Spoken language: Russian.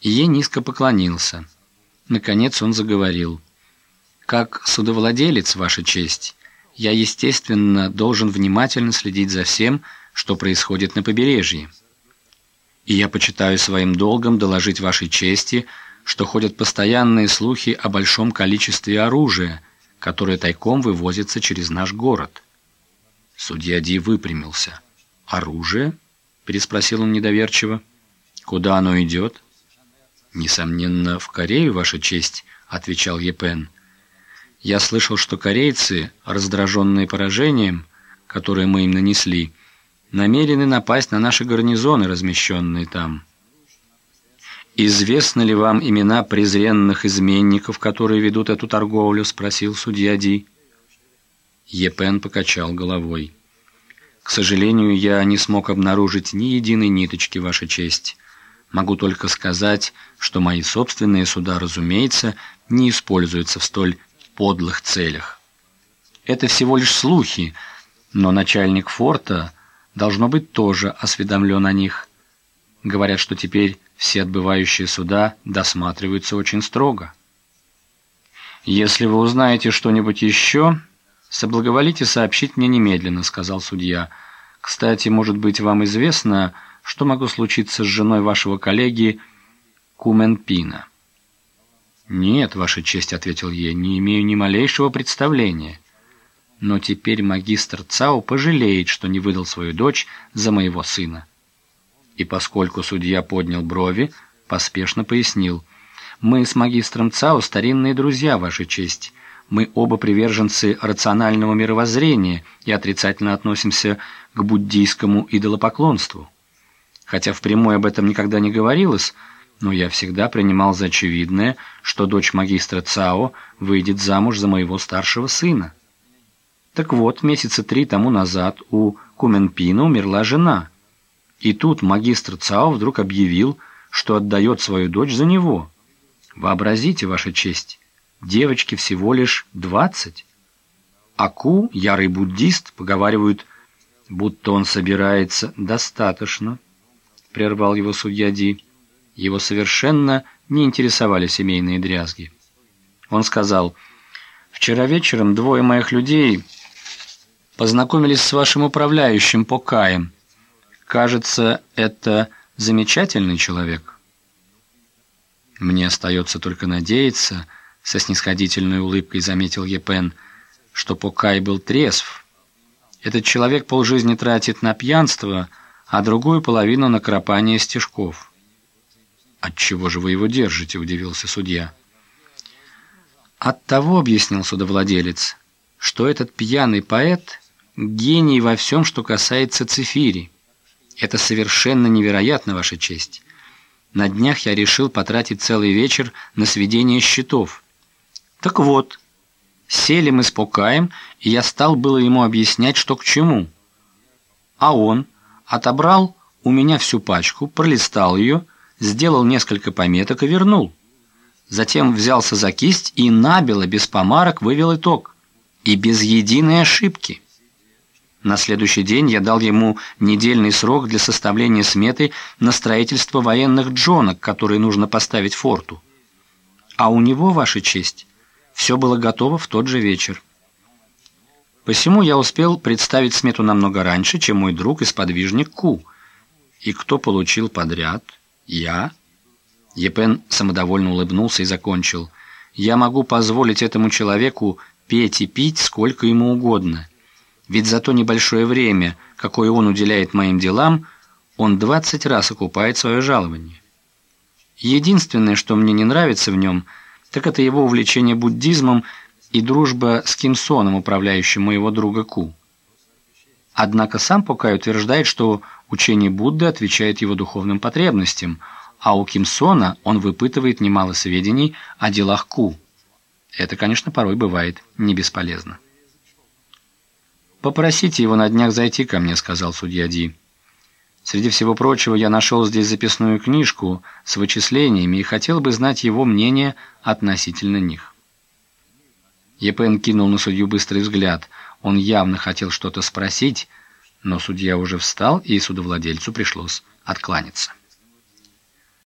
Ие низко поклонился. Наконец он заговорил. «Как судовладелец, Ваша честь, я, естественно, должен внимательно следить за всем, что происходит на побережье. И я почитаю своим долгом доложить Вашей чести, что ходят постоянные слухи о большом количестве оружия, которое тайком вывозится через наш город». Судья Ди выпрямился. «Оружие?» — переспросил он недоверчиво. «Куда оно идет?» «Несомненно, в Корею, Ваша честь», — отвечал Епен. «Я слышал, что корейцы, раздраженные поражением, которое мы им нанесли, намерены напасть на наши гарнизоны, размещенные там». «Известны ли вам имена презренных изменников, которые ведут эту торговлю?» — спросил судья Ди. Епен покачал головой. «К сожалению, я не смог обнаружить ни единой ниточки, Ваша честь». Могу только сказать, что мои собственные суда, разумеется, не используются в столь подлых целях. Это всего лишь слухи, но начальник форта должно быть тоже осведомлен о них. Говорят, что теперь все отбывающие суда досматриваются очень строго. «Если вы узнаете что-нибудь еще, соблаговолите сообщить мне немедленно», — сказал судья. «Кстати, может быть, вам известно, что могло случиться с женой вашего коллеги Куменпина. «Нет, Ваша честь», — ответил я, — «не имею ни малейшего представления. Но теперь магистр Цао пожалеет, что не выдал свою дочь за моего сына». И поскольку судья поднял брови, поспешно пояснил, «Мы с магистром Цао старинные друзья, Ваша честь. Мы оба приверженцы рационального мировоззрения и отрицательно относимся к буддийскому идолопоклонству». Хотя впрямую об этом никогда не говорилось, но я всегда принимал за очевидное, что дочь магистра Цао выйдет замуж за моего старшего сына. Так вот, месяца три тому назад у Куменпина умерла жена. И тут магистр Цао вдруг объявил, что отдает свою дочь за него. Вообразите, Ваша честь, девочке всего лишь двадцать. А Ку, ярый буддист, поговаривают, будто он собирается достаточно. — прервал его судья Ди. Его совершенно не интересовали семейные дрязги. Он сказал, «Вчера вечером двое моих людей познакомились с вашим управляющим Покаем. Кажется, это замечательный человек». «Мне остается только надеяться», — со снисходительной улыбкой заметил Епен, «что Покай был трезв. Этот человек полжизни тратит на пьянство», — а другую половину на кропание стежков. «Отчего же вы его держите?» – удивился судья. «От того, – объяснил судовладелец, – что этот пьяный поэт – гений во всем, что касается цифири. Это совершенно невероятно, Ваша честь. На днях я решил потратить целый вечер на сведение счетов. Так вот, сели мы с Покаем, и я стал было ему объяснять, что к чему. А он – Отобрал у меня всю пачку, пролистал ее, сделал несколько пометок и вернул. Затем взялся за кисть и набело, без помарок, вывел итог. И без единой ошибки. На следующий день я дал ему недельный срок для составления сметы на строительство военных джонок, которые нужно поставить форту. А у него, Ваша честь, все было готово в тот же вечер. Посему я успел представить смету намного раньше, чем мой друг и сподвижник Ку. И кто получил подряд? Я. Епен самодовольно улыбнулся и закончил. Я могу позволить этому человеку петь и пить сколько ему угодно. Ведь за то небольшое время, какое он уделяет моим делам, он двадцать раз окупает свое жалование. Единственное, что мне не нравится в нем, так это его увлечение буддизмом и дружба с Кимсоном, управляющим моего друга Ку. Однако сам Покай утверждает, что учение Будды отвечает его духовным потребностям, а у Кимсона он выпытывает немало сведений о делах Ку. Это, конечно, порой бывает не бесполезно. «Попросите его на днях зайти ко мне», — сказал судья Ди. «Среди всего прочего я нашел здесь записную книжку с вычислениями и хотел бы знать его мнение относительно них». Епен кинул на судью быстрый взгляд. Он явно хотел что-то спросить, но судья уже встал, и судовладельцу пришлось откланяться.